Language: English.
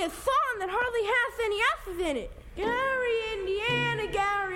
a song that hardly has any S's in it. Gary, Indiana, Gary,